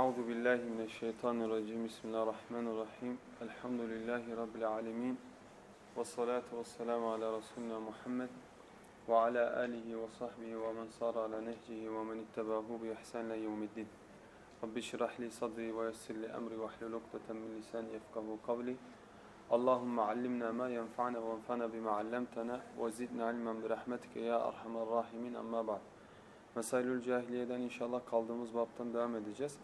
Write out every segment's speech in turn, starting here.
أعوذ بالله من الشيطان الرجيم. بسم الله الرحمن الرحيم. الحمد لله رب العالمين والصلاة والسلام على رسولنا محمد وعلى آله وصحبه ومن صار على نهجه ومن اتبعه بإحسان يوم الدين. رب اشرح لي صدري ويسر لي أمري واحلل عقدة من لساني يفقه قولي. اللهم علمنا ما ينفعنا وانفعنا بما علمتنا وزدنا علما برحمتك يا أرحم الراحمين. أما بعد Mesailül Cahiliye'den inşallah kaldığımız baptan devam edeceğiz.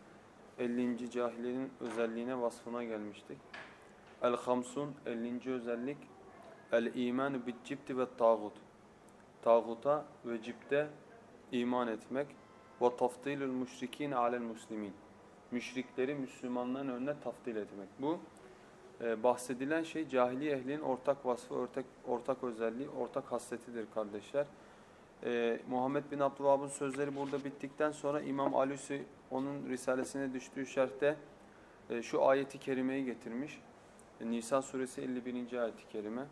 50. cahiliyenin özelliğine vasfına gelmiştik. El-Hamsun 50. özellik El-İmanu bit-cibti ve tağut. Tağuta ve cipte iman etmek ve taftilül müşrikin alel muslimin. Müşrikleri Müslümanların önüne taftil etmek. Bu e, bahsedilen şey cahiliye ehlinin ortak vasfı, ortak, ortak özelliği, ortak hasletidir kardeşler. E, Muhammed bin Abdülvahhab'ın sözleri burada bittikten sonra İmam Alusi onun risalesine düştüğü şerhte e, şu ayeti kerimeyi getirmiş. E, Nisa suresi 51. ayeti kerime.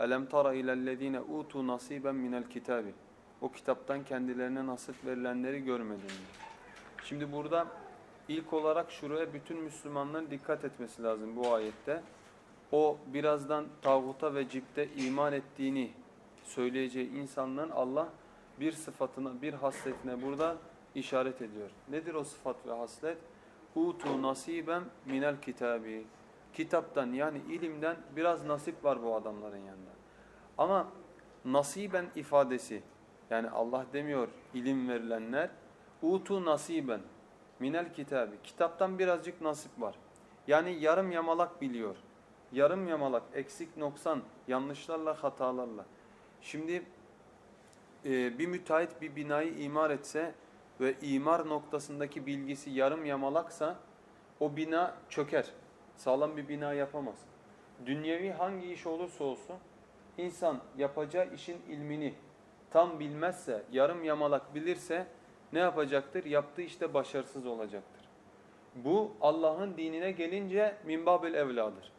Elem tara ilellezine utu nasiben minel kitabi. O kitaptan kendilerine nasip verilenleri görmedin mi? Şimdi burada ilk olarak şuraya bütün Müslümanların dikkat etmesi lazım bu ayette. O birazdan tağuta ve cipte iman ettiğini söyleyeceği insanların Allah bir sıfatına, bir hasletine burada işaret ediyor. Nedir o sıfat ve haslet? Utu nasiben minel kitabi. Kitaptan yani ilimden biraz nasip var bu adamların yanında. Ama nasiben ifadesi yani Allah demiyor ilim verilenler utu nasiben minel kitabi. Kitaptan birazcık nasip var. Yani yarım yamalak biliyor. Yarım yamalak, eksik, noksan, yanlışlarla, hatalarla. Şimdi e, bir müteahhit bir binayı imar etse ve imar noktasındaki bilgisi yarım yamalaksa o bina çöker. Sağlam bir bina yapamaz. Dünyevi hangi iş olursa olsun insan yapacağı işin ilmini tam bilmezse, yarım yamalak bilirse ne yapacaktır? Yaptığı işte başarısız olacaktır. Bu Allah'ın dinine gelince minbabil evladır.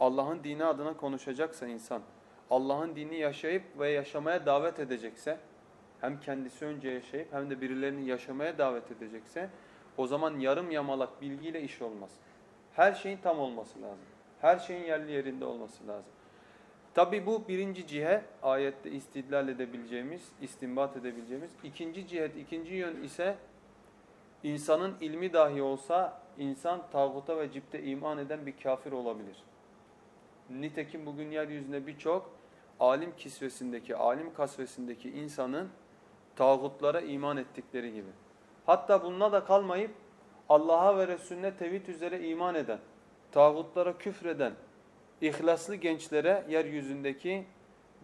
Allah'ın dini adına konuşacaksa insan, Allah'ın dinini yaşayıp ve yaşamaya davet edecekse, hem kendisi önce yaşayıp hem de birilerini yaşamaya davet edecekse, o zaman yarım yamalak bilgiyle iş olmaz. Her şeyin tam olması lazım. Her şeyin yerli yerinde olması lazım. Tabi bu birinci cihe, ayette istidlal edebileceğimiz, istinbat edebileceğimiz. İkinci cihet, ikinci yön ise insanın ilmi dahi olsa insan tağuta ve cipte iman eden bir kafir olabilir. Nitekim bugün yeryüzünde birçok alim kisvesindeki, alim kasvesindeki insanın tağutlara iman ettikleri gibi. Hatta bununla da kalmayıp Allah'a ve Resulüne tevhid üzere iman eden, tağutlara küfreden, ihlaslı gençlere yeryüzündeki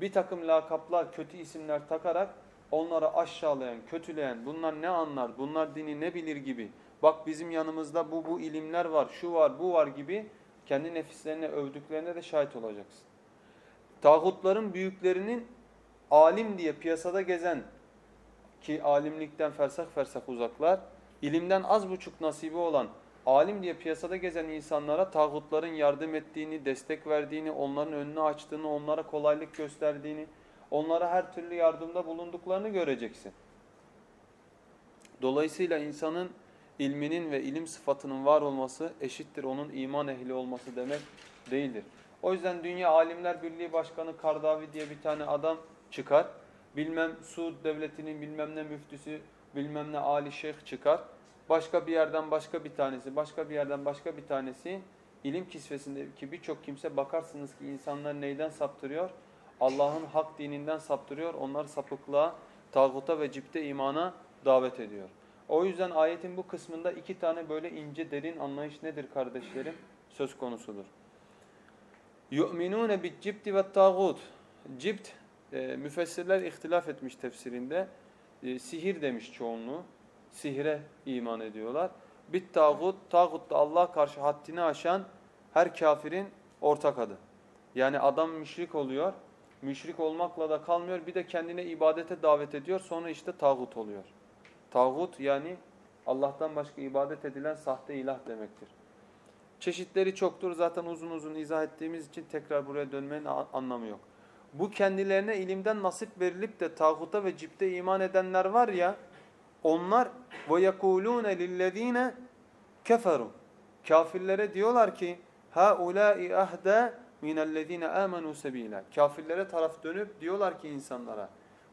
bir takım lakaplar, kötü isimler takarak onları aşağılayan, kötüleyen, bunlar ne anlar, bunlar dini ne bilir gibi, bak bizim yanımızda bu bu ilimler var, şu var, bu var gibi kendi nefislerine övdüklerine de şahit olacaksın. Tağutların büyüklerinin alim diye piyasada gezen ki alimlikten fersah fersah uzaklar, ilimden az buçuk nasibi olan alim diye piyasada gezen insanlara tağutların yardım ettiğini, destek verdiğini, onların önünü açtığını, onlara kolaylık gösterdiğini, onlara her türlü yardımda bulunduklarını göreceksin. Dolayısıyla insanın ilminin ve ilim sıfatının var olması eşittir onun iman ehli olması demek değildir. O yüzden Dünya Alimler Birliği Başkanı Kardavi diye bir tane adam çıkar. Bilmem Suud devletinin bilmem ne müftüsü, bilmem ne Ali Şeyh çıkar. Başka bir yerden başka bir tanesi, başka bir yerden başka bir tanesi ilim kisvesindeki birçok kimse bakarsınız ki insanlar neyden saptırıyor? Allah'ın hak dininden saptırıyor. Onlar sapıklığa, tağuta ve cipte imana davet ediyor. O yüzden ayetin bu kısmında iki tane böyle ince derin anlayış nedir kardeşlerim? Söz konusudur. يُؤْمِنُونَ بِالْجِبْتِ وَالتَّاغُوتِ Cibt, e, müfessirler ihtilaf etmiş tefsirinde. E, sihir demiş çoğunluğu. Sihre iman ediyorlar. bit tağut, tağut da Allah karşı haddini aşan her kafirin ortak adı. Yani adam müşrik oluyor, müşrik olmakla da kalmıyor, bir de kendine ibadete davet ediyor, sonra işte tağut oluyor. Tağut yani Allah'tan başka ibadet edilen sahte ilah demektir. Çeşitleri çoktur, zaten uzun uzun izah ettiğimiz için tekrar buraya dönmenin anlamı yok. Bu kendilerine ilimden nasip verilip de tağuta ve cipte iman edenler var ya, onlar ve yekulune lillezine keferu. Kafirlere diyorlar ki haulâi ahda minellezine amenu sebila. Kafirlere taraf dönüp diyorlar ki insanlara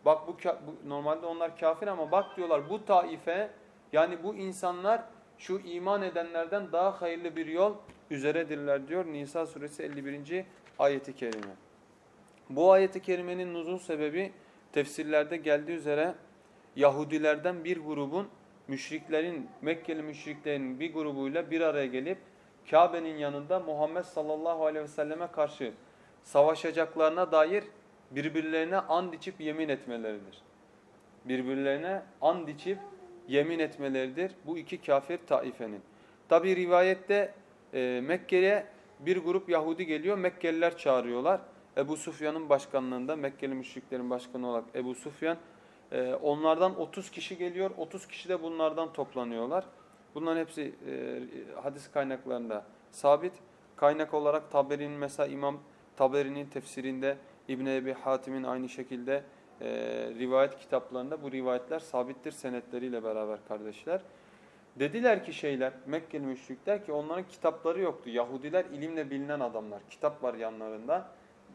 bak bu, bu normalde onlar kafir ama bak diyorlar bu taife yani bu insanlar şu iman edenlerden daha hayırlı bir yol üzeredirler diyor Nisa suresi 51. ayeti kerime. Bu ayeti kerimenin nuzul sebebi tefsirlerde geldiği üzere Yahudilerden bir grubun müşriklerin, Mekkeli müşriklerin bir grubuyla bir araya gelip Kabe'nin yanında Muhammed sallallahu aleyhi ve selleme karşı savaşacaklarına dair birbirlerine and içip yemin etmeleridir. Birbirlerine and içip yemin etmeleridir bu iki kafir taifenin. Tabi rivayette e, Mekke'ye bir grup Yahudi geliyor, Mekkeliler çağırıyorlar. Ebu Sufyan'ın başkanlığında, Mekkeli müşriklerin başkanı olarak Ebu Sufyan ee, onlardan 30 kişi geliyor. 30 kişi de bunlardan toplanıyorlar. Bunların hepsi e, hadis kaynaklarında sabit. Kaynak olarak Taberi'nin mesela İmam Taberi'nin tefsirinde İbn Ebi Hatim'in aynı şekilde e, rivayet kitaplarında bu rivayetler sabittir senetleriyle beraber kardeşler. Dediler ki şeyler Mekkeli müşrikler ki onların kitapları yoktu. Yahudiler ilimle bilinen adamlar. Kitap var yanlarında.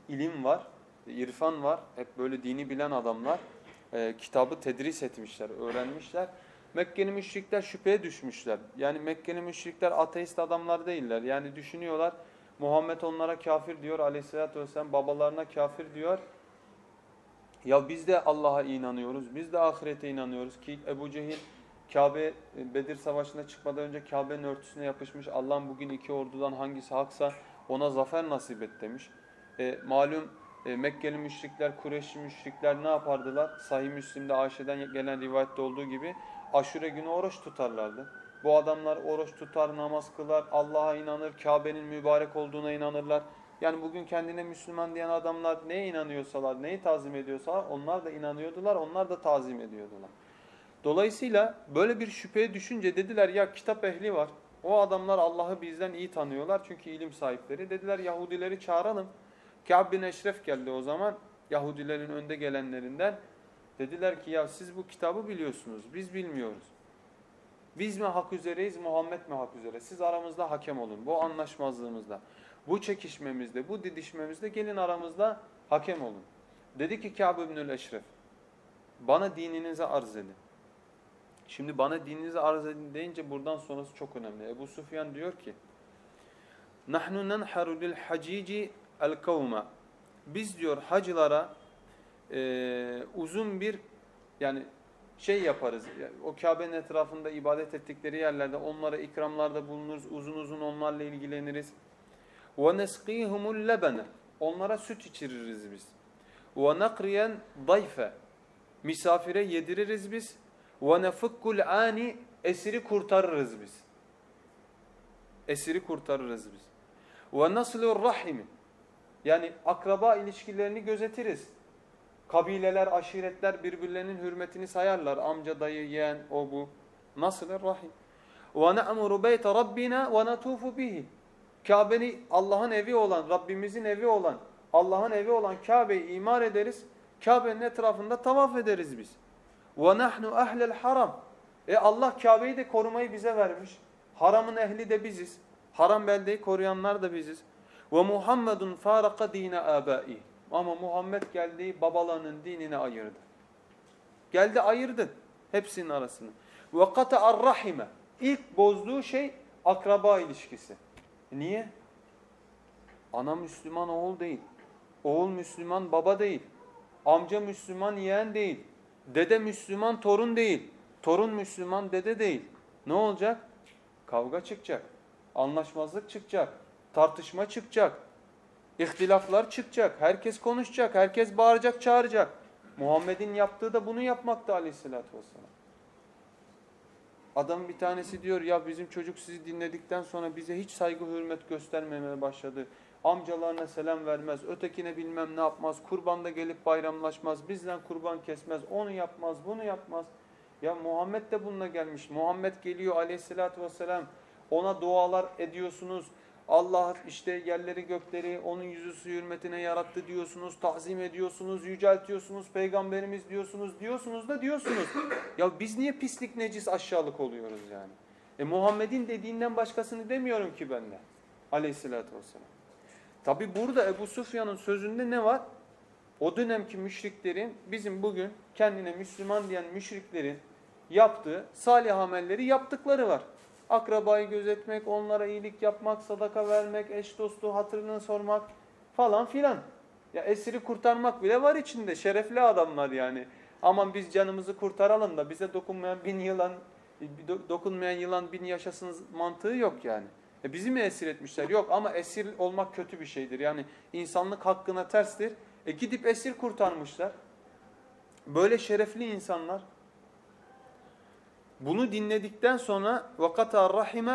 ilim var, irfan var. Hep böyle dini bilen adamlar e, kitabı tedris etmişler, öğrenmişler. Mekke'nin müşrikler şüpheye düşmüşler. Yani Mekke'nin müşrikler ateist adamlar değiller. Yani düşünüyorlar Muhammed onlara kafir diyor aleyhissalatü vesselam babalarına kafir diyor. Ya biz de Allah'a inanıyoruz, biz de ahirete inanıyoruz ki Ebu Cehil Kabe Bedir Savaşı'na çıkmadan önce Kabe'nin örtüsüne yapışmış. Allah'ın bugün iki ordudan hangisi haksa ona zafer nasip et demiş. E, malum e, Mekkeli müşrikler, Kureyşli müşrikler ne yapardılar? Sahih Müslim'de Ayşe'den gelen rivayette olduğu gibi aşure günü oruç tutarlardı. Bu adamlar oruç tutar, namaz kılar, Allah'a inanır, Kabe'nin mübarek olduğuna inanırlar. Yani bugün kendine Müslüman diyen adamlar neye inanıyorsalar, neyi tazim ediyorsalar onlar da inanıyordular, onlar da tazim ediyordular. Dolayısıyla böyle bir şüpheye düşünce dediler ya kitap ehli var. O adamlar Allah'ı bizden iyi tanıyorlar çünkü ilim sahipleri. Dediler Yahudileri çağıralım. Kâb bin Eşref geldi o zaman Yahudilerin önde gelenlerinden. Dediler ki ya siz bu kitabı biliyorsunuz biz bilmiyoruz. Biz mi hak üzereyiz Muhammed mi hak üzere? Siz aramızda hakem olun bu anlaşmazlığımızda Bu çekişmemizde bu didişmemizde gelin aramızda hakem olun. Dedi ki Kâb bin Eşref bana dininizi arz edin. Şimdi bana dininizi arz edin deyince buradan sonrası çok önemli. Ebu Sufyan diyor ki نَحْنُ نَنْحَرُ لِلْحَجِيجِ el kavma. Biz diyor hacılara e, uzun bir yani şey yaparız. O Kabe'nin etrafında ibadet ettikleri yerlerde onlara ikramlarda bulunuruz. Uzun uzun onlarla ilgileniriz. Ve nesqihumul lebene. Onlara süt içiririz biz. Ve nakriyen dayfe. Misafire yediririz biz. Ve nefukkul ani. Esiri kurtarırız biz. Esiri kurtarırız biz. Ve naslur rahimi. Yani akraba ilişkilerini gözetiriz. Kabileler, aşiretler birbirlerinin hürmetini sayarlar. Amca, dayı, yeğen, o bu. Nasıl rahim? وَنَأْمُرُ بَيْتَ رَبِّنَا وَنَتُوفُ بِهِ Kabe'ni Allah'ın evi olan, Rabbimizin evi olan, Allah'ın evi olan Kabe'yi imar ederiz. Kabe'nin etrafında tavaf ederiz biz. وَنَحْنُ أَهْلَ الْحَرَمِ E Allah Kabe'yi de korumayı bize vermiş. Haramın ehli de biziz. Haram beldeyi koruyanlar da biziz. Ve Muhammedun faraka dine abai. Ama Muhammed geldi babalarının dinini ayırdı. Geldi ayırdı hepsinin arasını. Ve kata'ar rahime. İlk bozduğu şey akraba ilişkisi. Niye? Ana Müslüman oğul değil. Oğul Müslüman baba değil. Amca Müslüman yeğen değil. Dede Müslüman torun değil. Torun Müslüman dede değil. Ne olacak? Kavga çıkacak. Anlaşmazlık çıkacak. Tartışma çıkacak. İhtilaflar çıkacak. Herkes konuşacak. Herkes bağıracak, çağıracak. Muhammed'in yaptığı da bunu yapmakta aleyhissalatü vesselam. Adam bir tanesi diyor ya bizim çocuk sizi dinledikten sonra bize hiç saygı hürmet göstermemeye başladı. Amcalarına selam vermez, ötekine bilmem ne yapmaz, kurbanda gelip bayramlaşmaz, bizden kurban kesmez, onu yapmaz, bunu yapmaz. Ya Muhammed de bununla gelmiş. Muhammed geliyor aleyhissalatü vesselam ona dualar ediyorsunuz. Allah işte yerleri gökleri onun yüzüsü hürmetine yarattı diyorsunuz, tazim ediyorsunuz, yüceltiyorsunuz, peygamberimiz diyorsunuz, diyorsunuz da diyorsunuz. ya biz niye pislik necis aşağılık oluyoruz yani? E Muhammed'in dediğinden başkasını demiyorum ki ben de. Aleyhissalatü vesselam. Tabi burada Ebu Sufyan'ın sözünde ne var? O dönemki müşriklerin bizim bugün kendine Müslüman diyen müşriklerin yaptığı salih amelleri yaptıkları var. Akrabayı gözetmek, onlara iyilik yapmak, sadaka vermek, eş dostu hatırını sormak falan filan. Ya esiri kurtarmak bile var içinde. Şerefli adamlar yani. Aman biz canımızı kurtaralım da bize dokunmayan bin yılan, dokunmayan yılan bin yaşasın mantığı yok yani. E bizi mi esir etmişler? Yok ama esir olmak kötü bir şeydir. Yani insanlık hakkına terstir. E gidip esir kurtarmışlar. Böyle şerefli insanlar. Bunu dinledikten sonra vakata rahime